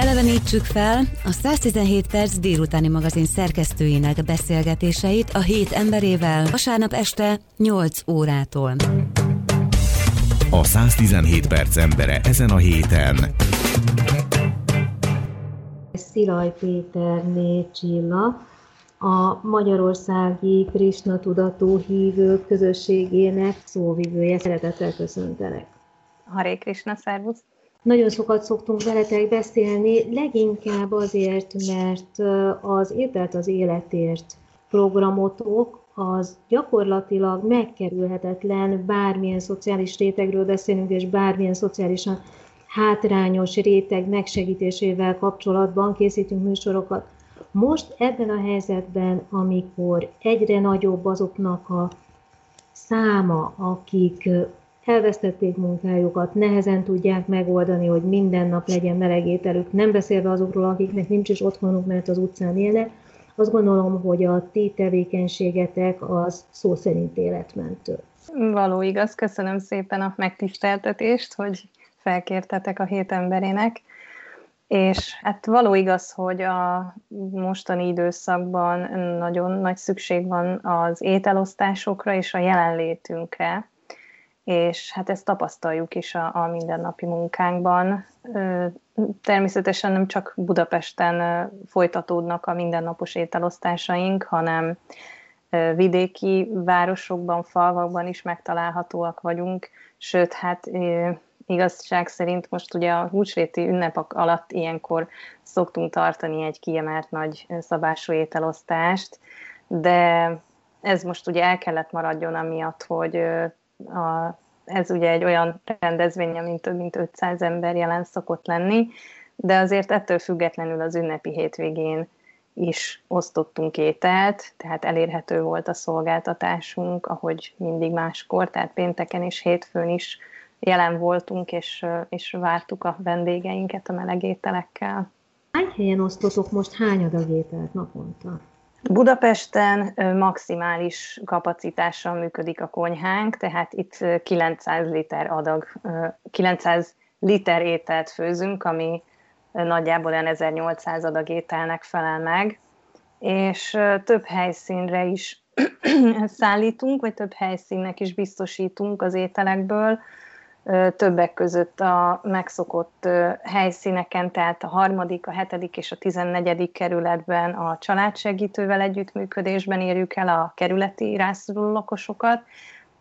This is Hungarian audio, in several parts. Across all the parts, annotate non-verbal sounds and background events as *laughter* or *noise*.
Elevenítsük fel a 117 perc délutáni magazin szerkesztőinek beszélgetéseit a hét emberével vasárnap este 8 órától. A 117 perc embere ezen a héten. Szilaj Péter Csilla, a Magyarországi Krisna Tudatú Hívők Közösségének szóvivője. Szeretettel köszöntelek. Haré Krisna, szervusz! Nagyon sokat szoktunk veletek beszélni, leginkább azért, mert az Ételt az életért programotok az gyakorlatilag megkerülhetetlen, bármilyen szociális rétegről beszélünk, és bármilyen szociálisan hátrányos réteg megsegítésével kapcsolatban készítünk műsorokat. Most ebben a helyzetben, amikor egyre nagyobb azoknak a száma, akik elvesztették munkájukat, nehezen tudják megoldani, hogy minden nap legyen meleg ételük, nem beszélve azokról, akiknek nincs is otthonuk, mert az utcán élnek, azt gondolom, hogy a ti tevékenységetek az szó szerint életmentő. Való igaz, köszönöm szépen a megtiszteltetést, hogy felkértetek a hét emberének. És hát való igaz, hogy a mostani időszakban nagyon nagy szükség van az ételosztásokra és a jelenlétünkre, és hát ezt tapasztaljuk is a, a mindennapi munkánkban. Természetesen nem csak Budapesten folytatódnak a mindennapos ételosztásaink, hanem vidéki városokban, falvakban is megtalálhatóak vagyunk, sőt, hát igazság szerint most ugye a húsvéti ünnepek alatt ilyenkor szoktunk tartani egy kiemelt nagy szabású ételosztást, de ez most ugye el kellett maradjon amiatt, hogy a, ez ugye egy olyan rendezvény, mint több mint 500 ember jelen szokott lenni, de azért ettől függetlenül az ünnepi hétvégén is osztottunk ételt, tehát elérhető volt a szolgáltatásunk, ahogy mindig máskor, tehát pénteken és hétfőn is jelen voltunk, és, és vártuk a vendégeinket a meleg ételekkel. Hány helyen osztotok most hány adag ételt naponta? Budapesten maximális kapacitással működik a konyhánk, tehát itt 900 liter adag, 900 liter ételt főzünk, ami nagyjából olyan 1800 adag ételnek felel meg, és több helyszínre is *clears throat* szállítunk, vagy több helyszínnek is biztosítunk az ételekből, többek között a megszokott helyszíneken, tehát a harmadik, a hetedik és a tizennegyedik kerületben a családsegítővel együttműködésben érjük el a kerületi rászoruló lakosokat,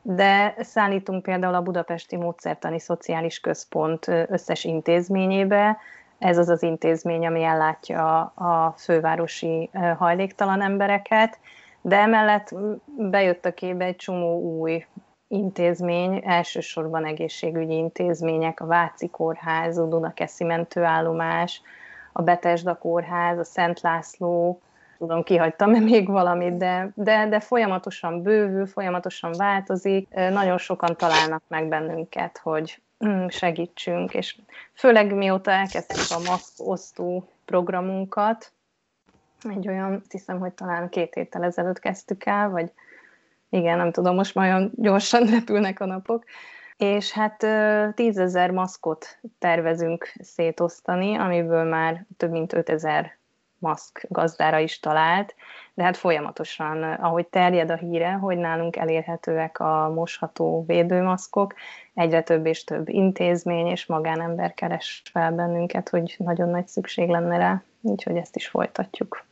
de szállítunk például a Budapesti Módszertani Szociális Központ összes intézményébe, ez az az intézmény, ami ellátja a fővárosi hajléktalan embereket, de emellett bejött a képbe egy csomó új intézmény, elsősorban egészségügyi intézmények, a Váci Kórház, a Dunakeszi Mentőállomás, a Betesda Kórház, a Szent László, tudom, kihagytam *laughs* még valamit, de, de, de folyamatosan bővül, folyamatosan változik, nagyon sokan találnak meg bennünket, hogy mm, segítsünk, és főleg mióta elkezdtük a maszkosztó programunkat, egy olyan, hiszem, hogy talán két héttel ezelőtt kezdtük el, vagy igen, nem tudom, most már olyan gyorsan *laughs* repülnek a napok. És hát tízezer maszkot tervezünk szétosztani, amiből már több mint 5000 maszk gazdára is talált, de hát folyamatosan, ahogy terjed a híre, hogy nálunk elérhetőek a mosható védőmaszkok, egyre több és több intézmény és magánember keres fel bennünket, hogy nagyon nagy szükség lenne rá, úgyhogy ezt is folytatjuk.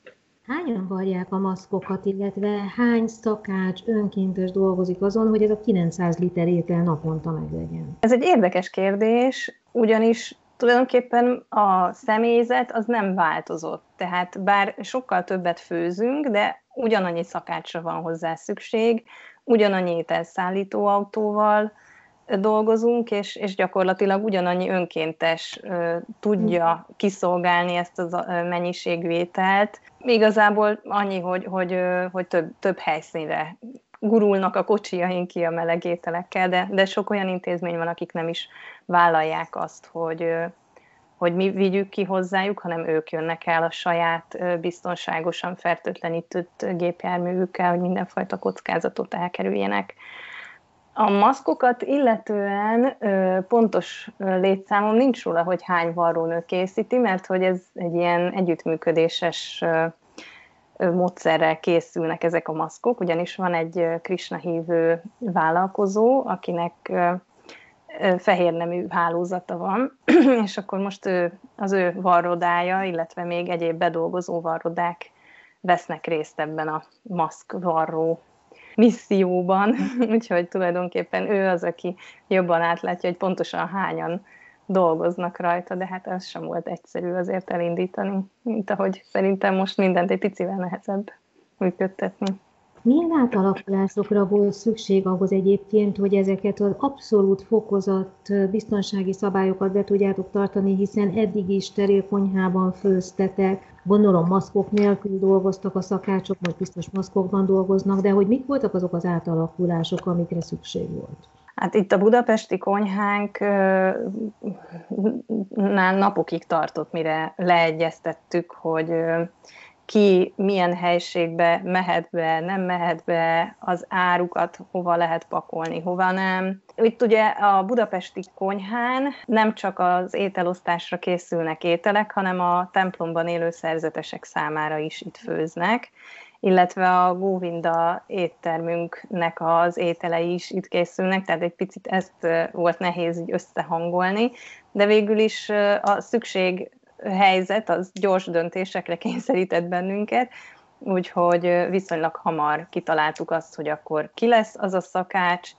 Hányan varják a maszkokat, illetve hány szakács önkéntes dolgozik azon, hogy ez a 900 liter étel naponta meglegyen? Ez egy érdekes kérdés, ugyanis tulajdonképpen a személyzet az nem változott. Tehát bár sokkal többet főzünk, de ugyanannyi szakácsra van hozzá szükség, ugyanannyi ételszállító autóval, dolgozunk, és, és gyakorlatilag ugyanannyi önkéntes uh, tudja kiszolgálni ezt a mennyiségű ételt. Igazából annyi, hogy, hogy, hogy több, több helyszínre gurulnak a kocsiaink ki a meleg ételekkel, de, de sok olyan intézmény van, akik nem is vállalják azt, hogy, hogy mi vigyük ki hozzájuk, hanem ők jönnek el a saját biztonságosan fertőtlenített gépjárművükkel, hogy mindenfajta kockázatot elkerüljenek. A maszkokat illetően pontos létszámom nincs róla, hogy hány varrónő készíti, mert hogy ez egy ilyen együttműködéses módszerrel készülnek ezek a maszkok, ugyanis van egy Krishna hívő vállalkozó, akinek fehér nemű hálózata van, *clears throat* és akkor most ő, az ő varrodája, illetve még egyéb bedolgozó varrodák vesznek részt ebben a maszk varró misszióban, *laughs* úgyhogy tulajdonképpen ő az, aki jobban átlátja, hogy pontosan hányan dolgoznak rajta, de hát ez sem volt egyszerű azért elindítani, mint ahogy szerintem most mindent egy picivel nehezebb működtetni. Milyen átalakulásokra volt szükség ahhoz egyébként, hogy ezeket az abszolút fokozott biztonsági szabályokat be tudjátok tartani, hiszen eddig is terélkonyhában főztetek, gondolom maszkok nélkül dolgoztak a szakácsok, vagy biztos maszkokban dolgoznak, de hogy mik voltak azok az átalakulások, amikre szükség volt? Hát itt a budapesti konyhánk napokig tartott, mire leegyeztettük, hogy ki milyen helységbe mehet be, nem mehet be, az árukat hova lehet pakolni, hova nem. Itt ugye a budapesti konyhán nem csak az ételosztásra készülnek ételek, hanem a templomban élő szerzetesek számára is itt főznek illetve a Góvinda éttermünknek az ételei is itt készülnek, tehát egy picit ezt volt nehéz így összehangolni, de végül is a szükség helyzet az gyors döntésekre kényszerített bennünket, úgyhogy viszonylag hamar kitaláltuk azt, hogy akkor ki lesz az a szakács,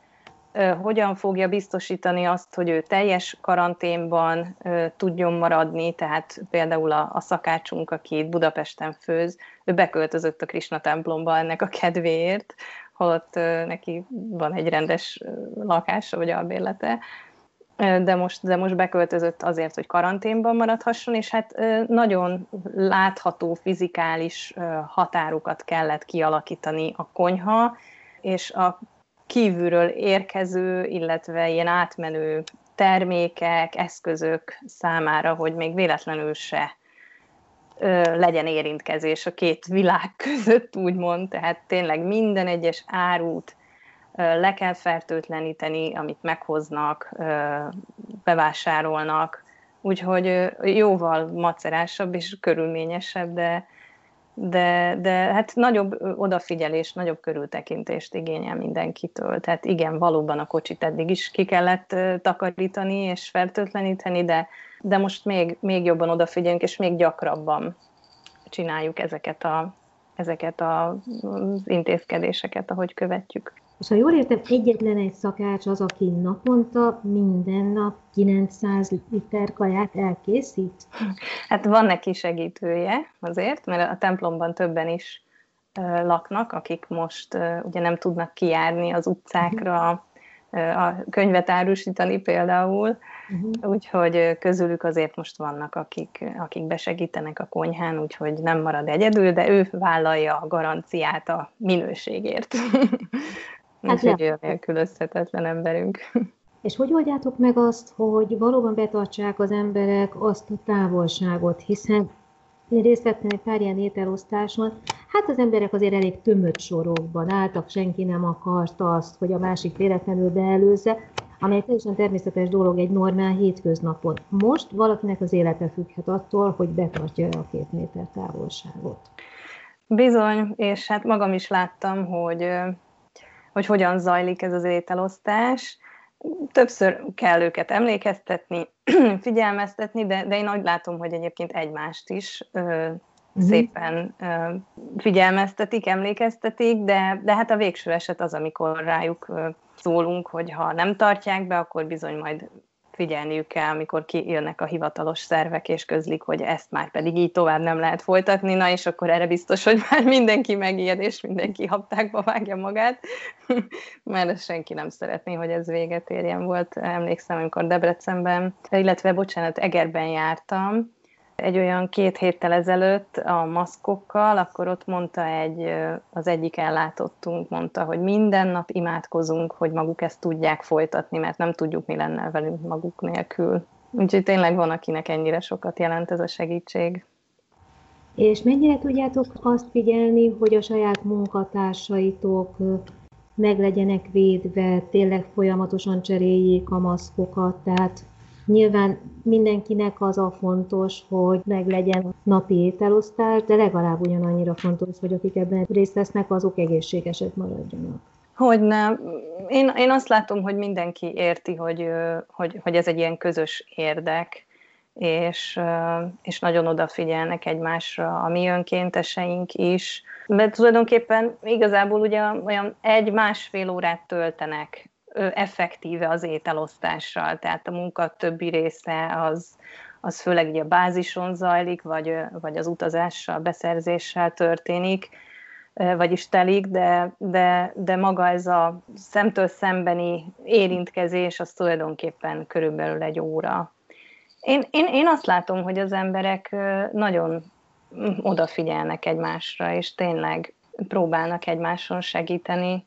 hogyan fogja biztosítani azt, hogy ő teljes karanténban tudjon maradni, tehát például a, szakácsunk, aki itt Budapesten főz, ő beköltözött a Krisna templomba ennek a kedvéért, holott neki van egy rendes lakása vagy albérlete, de most, de most beköltözött azért, hogy karanténban maradhasson, és hát nagyon látható fizikális határokat kellett kialakítani a konyha, és a kívülről érkező, illetve ilyen átmenő termékek, eszközök számára, hogy még véletlenül se legyen érintkezés a két világ között, úgymond, tehát tényleg minden egyes árút le kell fertőtleníteni, amit meghoznak, bevásárolnak, úgyhogy jóval macerásabb és körülményesebb, de, de, de hát nagyobb odafigyelés, nagyobb körültekintést igényel mindenkitől. Tehát igen, valóban a kocsit eddig is ki kellett takarítani és fertőtleníteni, de, de most még, még jobban odafigyelünk, és még gyakrabban csináljuk ezeket, a, ezeket az intézkedéseket, ahogy követjük. És ha jól értem, egyetlen egy szakács az, aki naponta minden nap 900 liter kaját elkészít? Hát van neki segítője azért, mert a templomban többen is laknak, akik most ugye nem tudnak kijárni az utcákra, a könyvet árusítani például, uh-huh. úgyhogy közülük azért most vannak, akik, akik besegítenek a konyhán, úgyhogy nem marad egyedül, de ő vállalja a garanciát a minőségért. *laughs* Hát Úgyhogy ő nélkülözhetetlen emberünk. És hogy oldjátok meg azt, hogy valóban betartsák az emberek azt a távolságot, hiszen én részt vettem egy pár ilyen ételosztáson, hát az emberek azért elég tömött sorokban álltak, senki nem akart azt, hogy a másik véletlenül beelőzze, amely teljesen természetes dolog egy normál hétköznapon. Most valakinek az élete függhet attól, hogy betartja a két méter távolságot. Bizony, és hát magam is láttam, hogy hogy hogyan zajlik ez az ételosztás. Többször kell őket emlékeztetni, *clears throat* figyelmeztetni, de, de én úgy látom, hogy egyébként egymást is ö, uh-huh. szépen ö, figyelmeztetik, emlékeztetik, de, de hát a végső eset az, amikor rájuk ö, szólunk, hogy ha nem tartják be, akkor bizony majd figyelniük kell, amikor kijönnek a hivatalos szervek, és közlik, hogy ezt már pedig így tovább nem lehet folytatni, na és akkor erre biztos, hogy már mindenki megijed, és mindenki haptákba vágja magát, *laughs* mert senki nem szeretné, hogy ez véget érjen volt. Emlékszem, amikor Debrecenben, illetve bocsánat, Egerben jártam, egy olyan két héttel ezelőtt a maszkokkal, akkor ott mondta egy, az egyik ellátottunk, mondta, hogy minden nap imádkozunk, hogy maguk ezt tudják folytatni, mert nem tudjuk, mi lenne velünk maguk nélkül. Úgyhogy tényleg van, akinek ennyire sokat jelent ez a segítség. És mennyire tudjátok azt figyelni, hogy a saját munkatársaitok meg legyenek védve, tényleg folyamatosan cseréljék a maszkokat, tehát Nyilván mindenkinek az a fontos, hogy meg legyen napi ételosztás, de legalább ugyanannyira fontos, hogy akik ebben részt vesznek, azok egészségesek maradjanak. Hogy nem. Én, én azt látom, hogy mindenki érti, hogy, hogy, hogy ez egy ilyen közös érdek, és, és nagyon odafigyelnek egymásra a mi önkénteseink is. Mert tulajdonképpen igazából ugye olyan egy-másfél órát töltenek effektíve az ételosztással, tehát a munka többi része az, az főleg ugye a bázison zajlik, vagy, vagy az utazással, beszerzéssel történik, vagyis telik, de, de, de maga ez a szemtől szembeni érintkezés, az tulajdonképpen körülbelül egy óra. Én, én, én azt látom, hogy az emberek nagyon odafigyelnek egymásra, és tényleg próbálnak egymáson segíteni,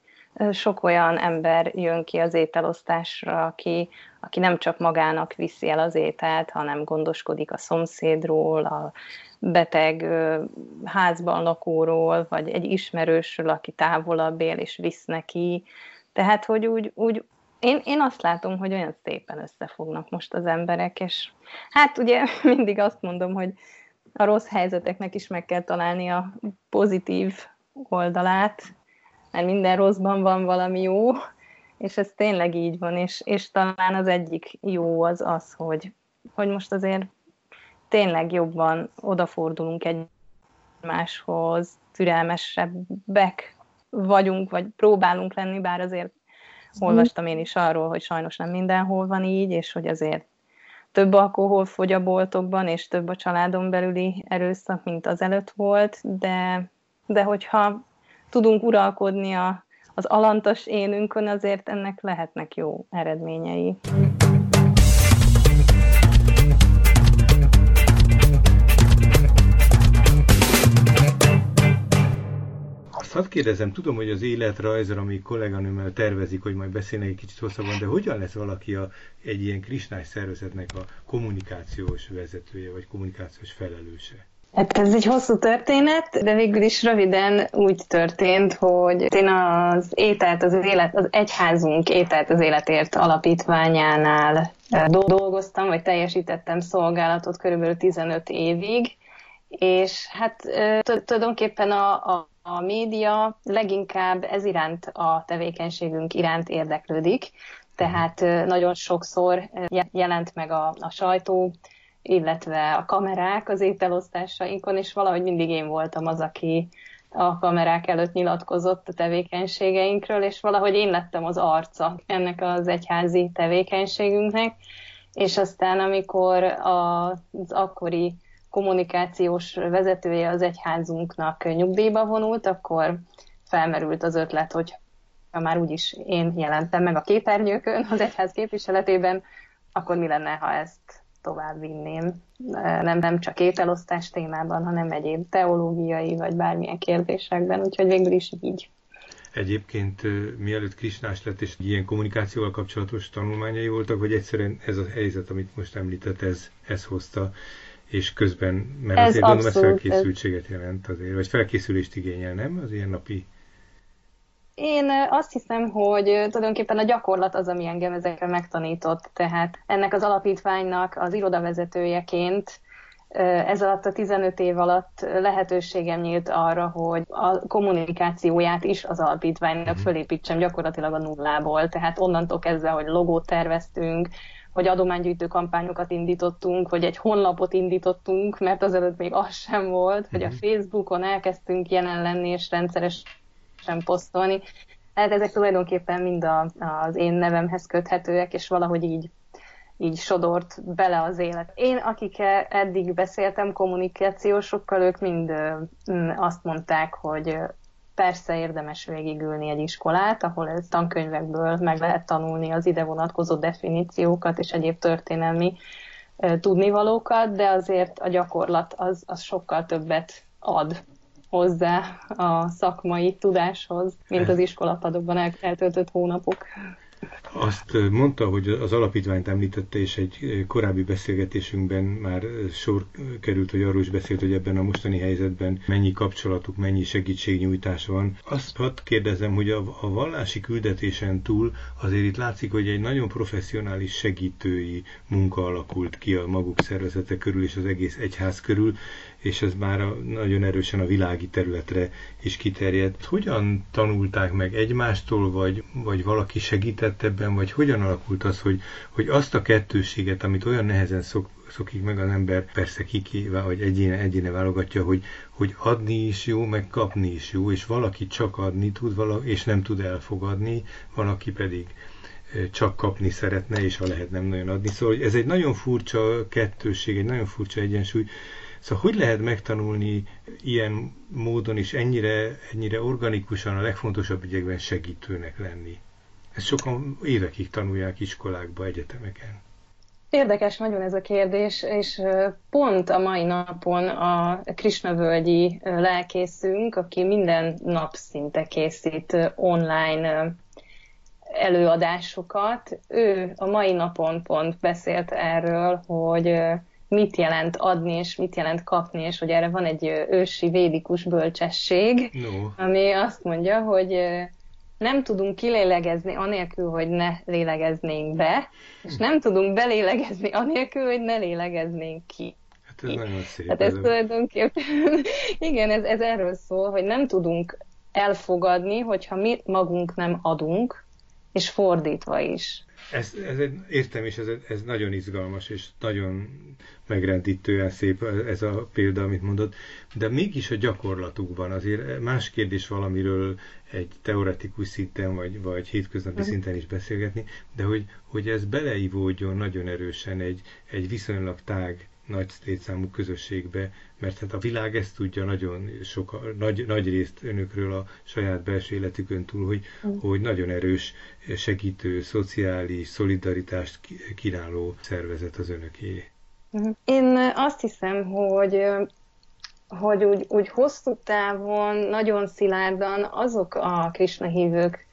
sok olyan ember jön ki az ételosztásra, aki, aki nem csak magának viszi el az ételt, hanem gondoskodik a szomszédról, a beteg házban lakóról, vagy egy ismerősről, aki távolabb él, és visz neki. Tehát, hogy úgy, úgy én, én azt látom, hogy olyan szépen összefognak most az emberek, és hát ugye *laughs* mindig azt mondom, hogy a rossz helyzeteknek is meg kell találni a pozitív oldalát, mert minden rosszban van valami jó, és ez tényleg így van, és, és talán az egyik jó az az, hogy, hogy most azért tényleg jobban odafordulunk egymáshoz, türelmesebbek vagyunk, vagy próbálunk lenni, bár azért olvastam én is arról, hogy sajnos nem mindenhol van így, és hogy azért több alkohol fogy a boltokban, és több a családon belüli erőszak, mint az előtt volt, de, de hogyha tudunk uralkodni a, az alantas énünkön, azért ennek lehetnek jó eredményei. Azt kérdezem, tudom, hogy az életrajzra, ami kolléganőmmel tervezik, hogy majd beszélnek egy kicsit hosszabban, de hogyan lesz valaki a, egy ilyen krisnás szervezetnek a kommunikációs vezetője, vagy kommunikációs felelőse? Hát ez egy hosszú történet, de végül is röviden úgy történt, hogy én az ételt az élet, az egyházunk ételt az életért alapítványánál eh, dolgoztam, vagy teljesítettem szolgálatot körülbelül 15 évig, és hát eh, tulajdonképpen a, a, a média leginkább ez iránt a tevékenységünk iránt érdeklődik, tehát eh, nagyon sokszor jelent meg a, a sajtó, illetve a kamerák az ételosztásainkon, és valahogy mindig én voltam az, aki a kamerák előtt nyilatkozott a tevékenységeinkről, és valahogy én lettem az arca ennek az egyházi tevékenységünknek, és aztán amikor az akkori kommunikációs vezetője az egyházunknak nyugdíjba vonult, akkor felmerült az ötlet, hogy ha már úgyis én jelentem meg a képernyőkön az egyház képviseletében, akkor mi lenne, ha ezt tovább vinném, nem, nem csak ételosztás témában, hanem egyéb teológiai vagy bármilyen kérdésekben, úgyhogy végül is így. Egyébként mielőtt Krisnás lett, és ilyen kommunikációval kapcsolatos tanulmányai voltak, hogy egyszerűen ez a helyzet, amit most említett, ez, ez hozta, és közben, mert ez azért gondolom, ez felkészültséget jelent azért, vagy felkészülést igényel, nem? Az ilyen napi én azt hiszem, hogy tulajdonképpen a gyakorlat az, ami engem ezekre megtanított. Tehát ennek az alapítványnak az irodavezetőjeként ez alatt a 15 év alatt lehetőségem nyílt arra, hogy a kommunikációját is az alapítványnak mhm. fölépítsem gyakorlatilag a nullából. Tehát onnantól kezdve, hogy logót terveztünk, hogy adománygyűjtő kampányokat indítottunk, hogy egy honlapot indítottunk, mert azelőtt még az sem volt, hogy a mhm. Facebookon elkezdtünk jelen lenni, és rendszeres sem posztolni. Hát ezek tulajdonképpen mind a, az én nevemhez köthetőek, és valahogy így így sodort bele az élet. Én, akik eddig beszéltem kommunikációsokkal, ők mind azt mondták, hogy persze érdemes végigülni egy iskolát, ahol ez tankönyvekből meg lehet tanulni az ide vonatkozó definíciókat és egyéb történelmi tudnivalókat, de azért a gyakorlat az, az sokkal többet ad hozzá a szakmai tudáshoz, mint az iskolapadokban eltöltött hónapok. Azt mondta, hogy az alapítványt említette, és egy korábbi beszélgetésünkben már sor került, hogy arról is beszélt, hogy ebben a mostani helyzetben mennyi kapcsolatuk, mennyi segítségnyújtás van. Azt hadd kérdezem, hogy a, a vallási küldetésen túl azért itt látszik, hogy egy nagyon professzionális segítői munka alakult ki a maguk szervezete körül és az egész egyház körül, és ez már a, nagyon erősen a világi területre is kiterjedt. Hogyan tanulták meg egymástól, vagy, vagy valaki segített ebben, vagy hogyan alakult az, hogy, hogy azt a kettőséget, amit olyan nehezen szok, szokik meg az ember, persze kiki, vagy egyéne, egyéne válogatja, hogy, hogy adni is jó, meg kapni is jó, és valaki csak adni tud, vala, és nem tud elfogadni, van, aki pedig csak kapni szeretne, és ha lehet nem nagyon adni. Szóval ez egy nagyon furcsa kettőség, egy nagyon furcsa egyensúly, Szóval hogy lehet megtanulni ilyen módon is ennyire, ennyire organikusan a legfontosabb ügyekben segítőnek lenni? Ezt sokan évekig tanulják iskolákba, egyetemeken. Érdekes nagyon ez a kérdés, és pont a mai napon a Krisnavölgyi lelkészünk, aki minden nap szinte készít online előadásokat, ő a mai napon pont beszélt erről, hogy mit jelent adni, és mit jelent kapni, és hogy erre van egy ősi védikus bölcsesség, no. ami azt mondja, hogy nem tudunk kilélegezni anélkül, hogy ne lélegeznénk be, és nem tudunk belélegezni anélkül, hogy ne lélegeznénk ki. Hát ez nagyon szép. Hát ez, tulajdonképpen, *laughs* igen, ez, ez erről szól, hogy nem tudunk elfogadni, hogyha mi magunk nem adunk, és fordítva is. Ez, ez egy, értem, és ez, ez nagyon izgalmas, és nagyon megrendítően szép ez a példa, amit mondod, de mégis a gyakorlatukban azért más kérdés valamiről egy teoretikus szinten, vagy, vagy hétköznapi uh-huh. szinten is beszélgetni, de hogy, hogy ez beleivódjon nagyon erősen egy, egy viszonylag tág nagy létszámú közösségbe, mert hát a világ ezt tudja nagyon sok, nagy, nagy részt önökről a saját belső életükön túl, hogy, mm. hogy nagyon erős segítő, szociális szolidaritást kínáló szervezet az önöké. Mm-hmm. Én azt hiszem, hogy hogy úgy, úgy hosszú távon, nagyon szilárdan azok a Krishna hívők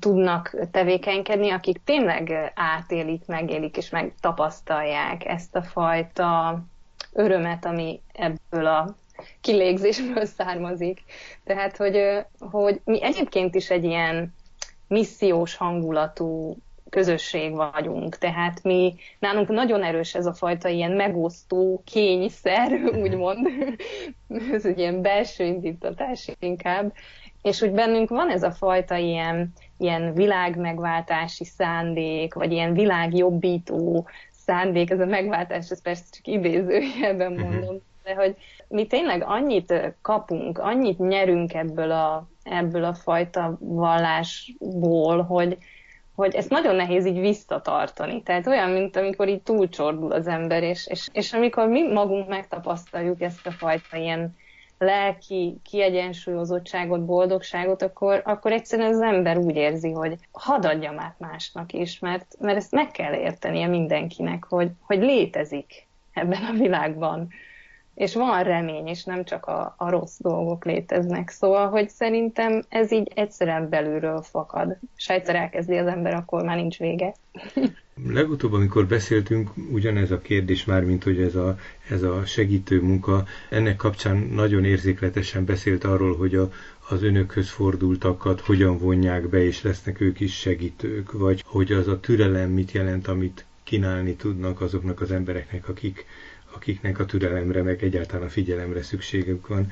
tudnak tevékenykedni, akik tényleg átélik, megélik és megtapasztalják ezt a fajta örömet, ami ebből a kilégzésből származik. Tehát, hogy, hogy mi egyébként is egy ilyen missziós hangulatú közösség vagyunk, tehát mi, nálunk nagyon erős ez a fajta ilyen megosztó kényszer, *laughs* úgymond, ez egy ilyen belső indítatás inkább, és úgy bennünk van ez a fajta ilyen, ilyen világmegváltási szándék, vagy ilyen világjobbító szándék, ez a megváltás, ez persze csak idézőjelben mhm. mondom, de hogy mi tényleg annyit kapunk, annyit nyerünk ebből a, ebből a fajta vallásból, hogy, hogy ezt nagyon nehéz így visszatartani. Tehát olyan, mint amikor így túlcsordul az ember, és, és, és amikor mi magunk megtapasztaljuk ezt a fajta ilyen lelki kiegyensúlyozottságot, boldogságot, akkor, akkor egyszerűen az ember úgy érzi, hogy hadd adjam át másnak is, mert, mert ezt meg kell értenie mindenkinek, hogy, hogy létezik ebben a világban. És van remény, és nem csak a, a rossz dolgok léteznek. Szóval, hogy szerintem ez így egyszerűen belülről fakad. És egyszer elkezdi az ember, akkor már nincs vége. Legutóbb, amikor beszéltünk, ugyanez a kérdés már, mint hogy ez a, ez a segítő munka, ennek kapcsán nagyon érzékletesen beszélt arról, hogy a, az önökhöz fordultakat hogyan vonják be, és lesznek ők is segítők, vagy hogy az a türelem mit jelent, amit kínálni tudnak azoknak az embereknek, akik, akiknek a türelemre, meg egyáltalán a figyelemre szükségük van.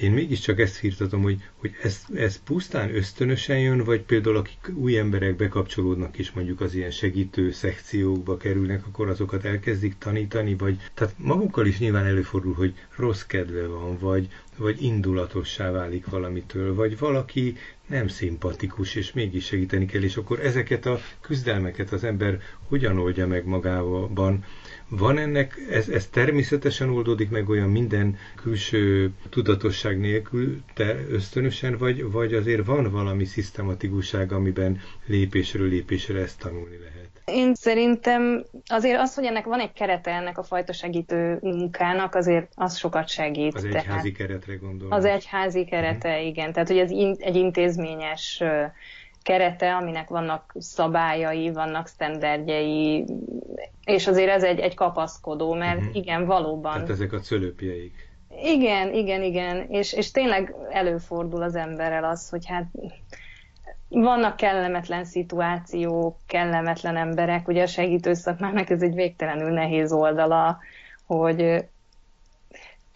Én mégiscsak ezt firtatom, hogy, hogy ez, ez pusztán ösztönösen jön, vagy például akik új emberek bekapcsolódnak és mondjuk az ilyen segítő szekciókba kerülnek, akkor azokat elkezdik tanítani, vagy tehát magukkal is nyilván előfordul, hogy rossz kedve van, vagy, vagy indulatossá válik valamitől, vagy valaki nem szimpatikus, és mégis segíteni kell, és akkor ezeket a küzdelmeket az ember hogyan oldja meg magában, van ennek, ez, ez természetesen oldódik meg olyan minden külső tudatosság nélkül, te ösztönösen, vagy, vagy azért van valami szisztematikusság, amiben lépésről lépésre ezt tanulni lehet? Én szerintem azért az, hogy ennek van egy kerete ennek a fajta segítő munkának, azért az sokat segít. Az egyházi keretre gondolom. Az egyházi kerete, uh-huh. igen. Tehát, hogy ez in, egy intézményes kerete, aminek vannak szabályai, vannak sztenderdjei, és azért ez egy, egy kapaszkodó, mert uh-huh. igen, valóban... Tehát ezek a cölöpjeik. Igen, igen, igen, és, és tényleg előfordul az emberrel az, hogy hát vannak kellemetlen szituációk, kellemetlen emberek, ugye a segítő szakmának ez egy végtelenül nehéz oldala, hogy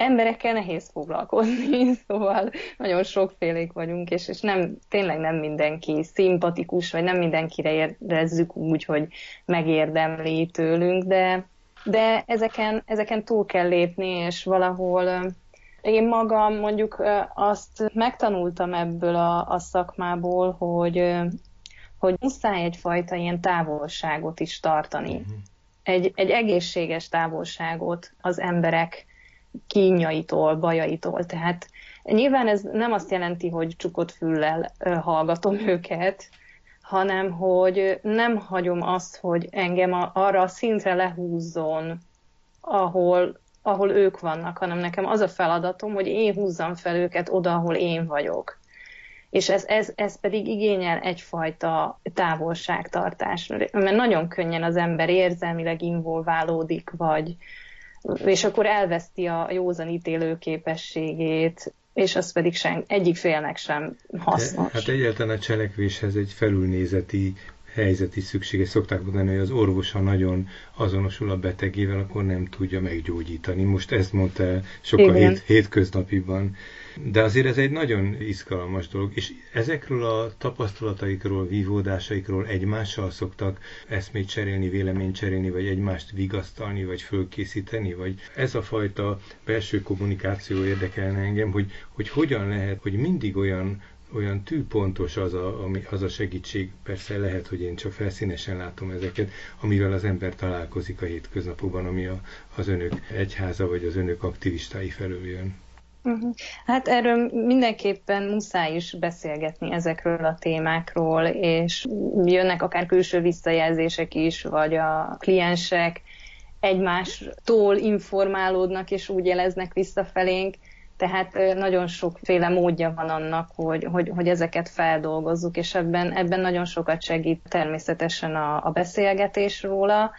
emberekkel nehéz foglalkozni, *laughs* szóval nagyon sokfélék vagyunk, és, és nem, tényleg nem mindenki szimpatikus, vagy nem mindenkire érezzük úgy, hogy megérdemli tőlünk, de, de ezeken, ezeken túl kell lépni, és valahol én magam mondjuk azt megtanultam ebből a, a szakmából, hogy, hogy muszáj egyfajta ilyen távolságot is tartani. Uh-huh. Egy, egy egészséges távolságot az emberek kínjaitól, bajaitól. Tehát nyilván ez nem azt jelenti, hogy csukott füllel hallgatom *laughs* őket, hanem hogy nem hagyom azt, hogy engem arra a szintre lehúzzon, ahol, ahol ők vannak, hanem nekem az a feladatom, hogy én húzzam fel őket oda, ahol én vagyok. És ez, ez, ez pedig igényel egyfajta távolságtartás, mert nagyon könnyen az ember érzelmileg involválódik, vagy, és akkor elveszti a józan ítélő képességét, és az pedig sem, egyik félnek sem hasznos. De, hát egyáltalán a cselekvéshez egy felülnézeti helyzet is szükséges. Szokták mondani, hogy az orvos, ha nagyon azonosul a betegével, akkor nem tudja meggyógyítani. Most ezt mondta sokkal hét, hétköznapiban de azért ez egy nagyon izgalmas dolog, és ezekről a tapasztalataikról, vívódásaikról egymással szoktak eszmét cserélni, véleményt cserélni, vagy egymást vigasztalni, vagy fölkészíteni, vagy ez a fajta belső kommunikáció érdekelne engem, hogy, hogy hogyan lehet, hogy mindig olyan olyan tűpontos az a, ami, az a segítség, persze lehet, hogy én csak felszínesen látom ezeket, amivel az ember találkozik a hétköznapokban, ami a, az önök egyháza vagy az önök aktivistái felől jön. Uh-huh. Hát erről mindenképpen muszáj is beszélgetni ezekről a témákról, és jönnek akár külső visszajelzések is, vagy a kliensek egymástól informálódnak, és úgy jeleznek visszafelénk, tehát nagyon sokféle módja van annak, hogy, hogy, hogy ezeket feldolgozzuk, és ebben, ebben nagyon sokat segít természetesen a, a beszélgetés róla,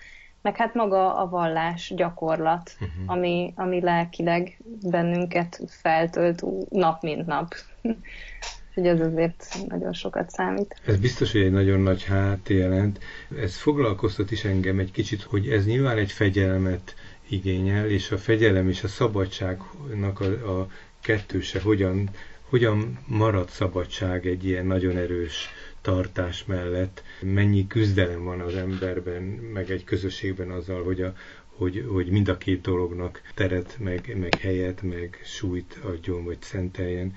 meg hát maga a vallás gyakorlat, uh-huh. ami, ami lelkileg bennünket feltölt nap mint nap. *laughs* Úgyhogy ez azért nagyon sokat számít. Ez biztos, hogy egy nagyon nagy hát jelent. Ez foglalkoztat is engem egy kicsit, hogy ez nyilván egy fegyelmet igényel, és a fegyelem és a szabadságnak a, a kettőse hogyan, hogyan marad szabadság egy ilyen nagyon erős tartás mellett mennyi küzdelem van az emberben, meg egy közösségben azzal, hogy, a, hogy, hogy mind a két dolognak teret, meg, meg helyet, meg súlyt adjon, vagy szenteljen.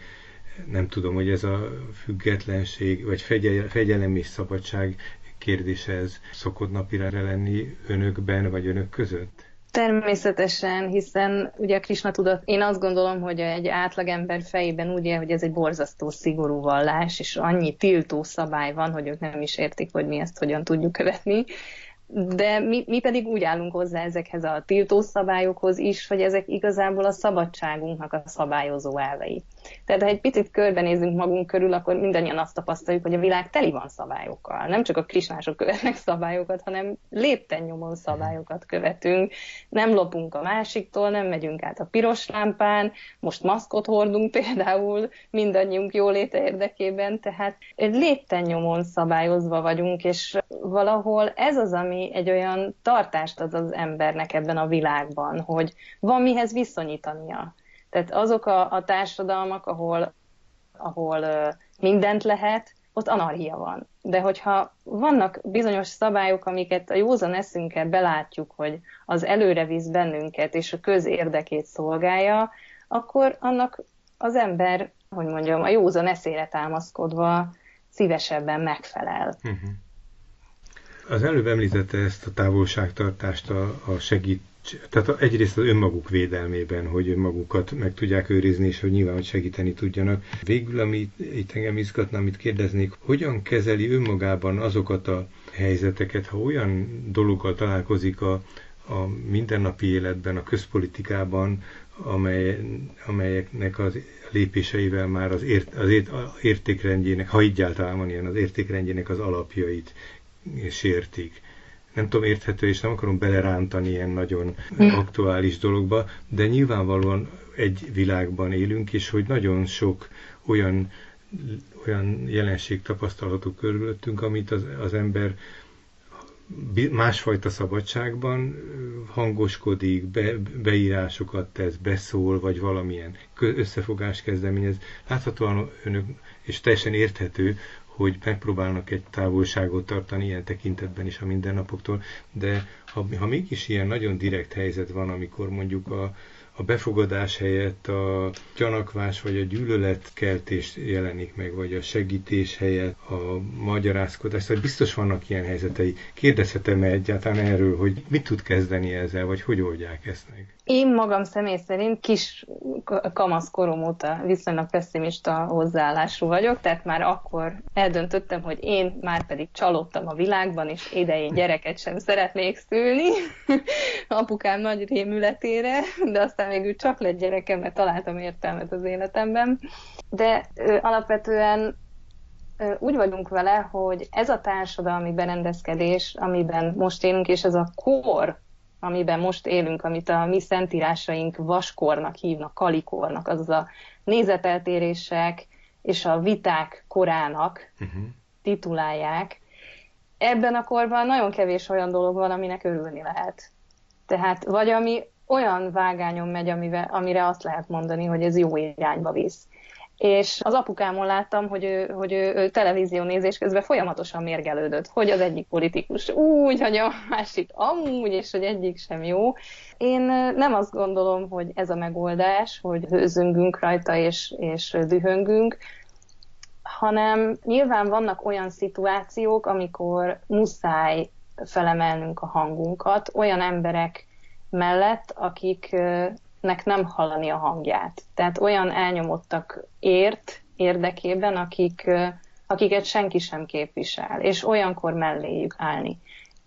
Nem tudom, hogy ez a függetlenség, vagy fegyel, fegyelem és szabadság kérdése ez szokott napira lenni önökben, vagy önök között? Természetesen, hiszen ugye a Krisna tudat, én azt gondolom, hogy egy átlagember fejében úgy él, hogy ez egy borzasztó szigorú vallás, és annyi tiltó szabály van, hogy ők nem is értik, hogy mi ezt hogyan tudjuk követni de mi, mi pedig úgy állunk hozzá ezekhez a tiltószabályokhoz is, hogy ezek igazából a szabadságunknak a szabályozó elvei. Tehát ha egy picit körbenézünk magunk körül, akkor mindannyian azt tapasztaljuk, hogy a világ teli van szabályokkal. Nem csak a krismások követnek szabályokat, hanem lépten nyomon szabályokat követünk. Nem lopunk a másiktól, nem megyünk át a piros lámpán, most maszkot hordunk például mindannyiunk jóléte érdekében, tehát lépten nyomon szabályozva vagyunk, és valahol ez az, ami ami egy olyan tartást ad az embernek ebben a világban, hogy van mihez viszonyítania. Tehát azok a, a társadalmak, ahol, ahol mindent lehet, ott anarchia van. De hogyha vannak bizonyos szabályok, amiket a józan eszünkkel belátjuk, hogy az előre visz bennünket, és a közérdekét szolgálja, akkor annak az ember, hogy mondjam, a józan eszére támaszkodva szívesebben megfelel. Uh-huh. Az előbb említette ezt a távolságtartást a, a segít, tehát egyrészt az önmaguk védelmében, hogy önmagukat meg tudják őrizni, és hogy nyilván, hogy segíteni tudjanak. Végül, amit itt engem izgatna, amit kérdeznék, hogyan kezeli önmagában azokat a helyzeteket, ha olyan dologgal találkozik a, a mindennapi életben, a közpolitikában, amely, amelyeknek az lépéseivel már az, ért, az ért, értékrendjének, ha egyáltalán van ilyen, az értékrendjének az alapjait sértik. Nem tudom, érthető, és nem akarom belerántani ilyen nagyon aktuális dologba, de nyilvánvalóan egy világban élünk, és hogy nagyon sok olyan, olyan jelenség tapasztalható körülöttünk, amit az, az ember másfajta szabadságban hangoskodik, be, beírásokat tesz, beszól, vagy valamilyen összefogás kezdeményez. Láthatóan önök, és teljesen érthető, hogy megpróbálnak egy távolságot tartani ilyen tekintetben is a mindennapoktól, de ha, ha mégis ilyen nagyon direkt helyzet van, amikor mondjuk a, a befogadás helyett a gyanakvás vagy a gyűlöletkeltés jelenik meg, vagy a segítés helyett a magyarázkodás. Szóval biztos vannak ilyen helyzetei. Kérdezhetem-e egyáltalán erről, hogy mit tud kezdeni ezzel, vagy hogy oldják ezt meg? Én magam személy szerint kis kamaszkorom óta viszonylag pessimista hozzáállású vagyok, tehát már akkor eldöntöttem, hogy én már pedig csalódtam a világban, és idején gyereket sem szeretnék szülni, *laughs* apukám nagy rémületére, de aztán végül csak lett gyerekem, mert találtam értelmet az életemben. De ö, alapvetően ö, úgy vagyunk vele, hogy ez a társadalmi berendezkedés, amiben most élünk, és ez a kor, amiben most élünk, amit a mi szentírásaink vaskornak hívnak, kalikornak, azaz a nézeteltérések és a viták korának uh-huh. titulálják. Ebben a korban nagyon kevés olyan dolog van, aminek örülni lehet. Tehát vagy ami olyan vágányon megy, amivel, amire azt lehet mondani, hogy ez jó irányba visz és az apukámon láttam, hogy ő, hogy ő, ő televízió nézés közben folyamatosan mérgelődött, hogy az egyik politikus úgy, hogy a másik amúgy, és hogy egyik sem jó. Én nem azt gondolom, hogy ez a megoldás, hogy hőzöngünk rajta és, és dühöngünk, hanem nyilván vannak olyan szituációk, amikor muszáj felemelnünk a hangunkat olyan emberek mellett, akik nek nem hallani a hangját. Tehát olyan elnyomottak ért érdekében, akik, akiket senki sem képvisel, és olyankor melléjük állni.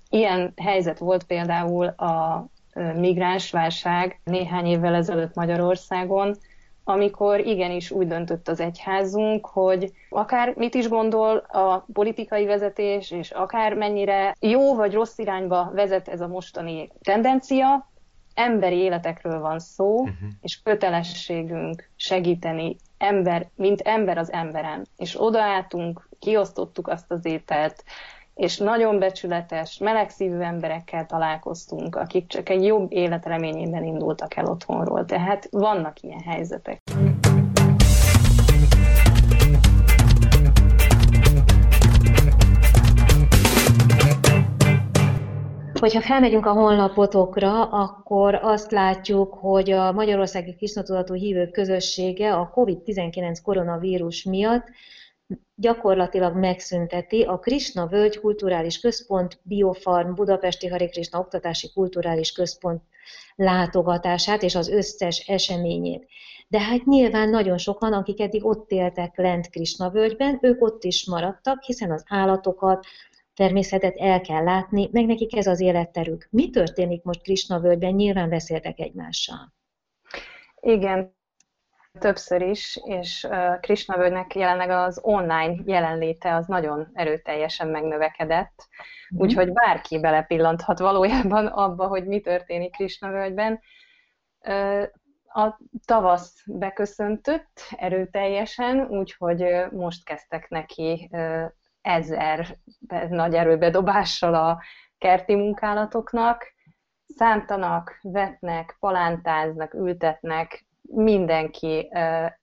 Ilyen helyzet volt például a migránsválság néhány évvel ezelőtt Magyarországon, amikor igenis úgy döntött az egyházunk, hogy akár mit is gondol a politikai vezetés, és akár mennyire jó vagy rossz irányba vezet ez a mostani tendencia, emberi életekről van szó, uh-huh. és kötelességünk segíteni ember, mint ember az emberen. És odaálltunk, kiosztottuk azt az ételt, és nagyon becsületes, melegszívű emberekkel találkoztunk, akik csak egy jobb életreményében indultak el otthonról. Tehát vannak ilyen helyzetek. Hogyha felmegyünk a honlapotokra, akkor azt látjuk, hogy a Magyarországi Krisnatudatú Hívők Közössége a COVID-19 koronavírus miatt gyakorlatilag megszünteti a Krisna Völgy Kulturális Központ, Biofarm, Budapesti Hari Krisna Oktatási Kulturális Központ látogatását és az összes eseményét. De hát nyilván nagyon sokan, akik eddig ott éltek lent Krisna völgyben, ők ott is maradtak, hiszen az állatokat, természetet el kell látni, meg nekik ez az életterük. Mi történik most Krisna völgyben? Nyilván beszéltek egymással. Igen, többször is, és Krishna völgynek jelenleg az online jelenléte az nagyon erőteljesen megnövekedett, mm. úgyhogy bárki belepillanthat valójában abba, hogy mi történik Krishna völgyben. A tavasz beköszöntött erőteljesen, úgyhogy most kezdtek neki ezer nagy erőbedobással a kerti munkálatoknak, szántanak, vetnek, palántáznak, ültetnek, mindenki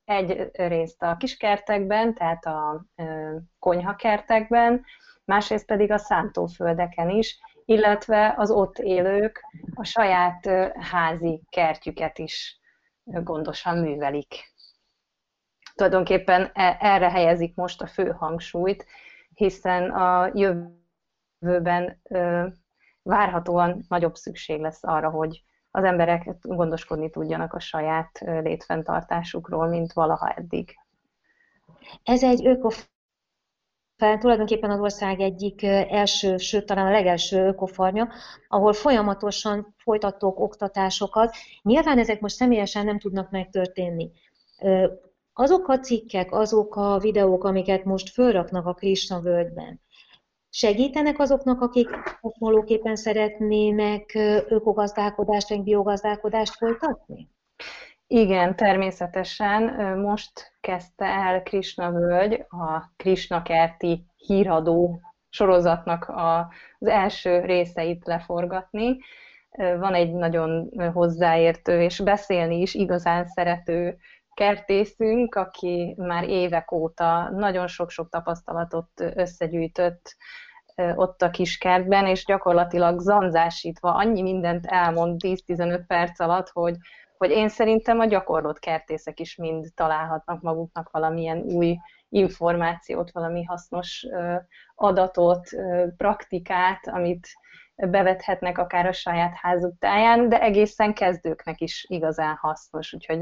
egy részt a kiskertekben, tehát a konyhakertekben, másrészt pedig a szántóföldeken is, illetve az ott élők a saját házi kertjüket is gondosan művelik. Tulajdonképpen e, erre helyezik most a fő hangsúlyt, hiszen a jövőben várhatóan nagyobb szükség lesz arra, hogy az emberek gondoskodni tudjanak a saját létfenntartásukról, mint valaha eddig. Ez egy öko fel, tulajdonképpen az ország egyik első, sőt talán a legelső ökofarmja, ahol folyamatosan folytattok oktatásokat. Nyilván ezek most személyesen nem tudnak megtörténni. Azok a cikkek, azok a videók, amiket most fölraknak a Krishna völgyben, segítenek azoknak, akik hasonlóképpen szeretnének ökogazdálkodást, vagy biogazdálkodást folytatni? Igen, természetesen. Most kezdte el Krishna Völgy, a Krishna kerti híradó sorozatnak a, az első részeit leforgatni. Van egy nagyon hozzáértő és beszélni is igazán szerető kertészünk, aki már évek óta nagyon sok-sok tapasztalatot összegyűjtött ott a kiskertben, és gyakorlatilag zanzásítva annyi mindent elmond 10-15 perc alatt, hogy, hogy én szerintem a gyakorlott kertészek is mind találhatnak maguknak valamilyen új információt, valami hasznos adatot, praktikát, amit bevethetnek akár a saját házuk táján, de egészen kezdőknek is igazán hasznos, úgyhogy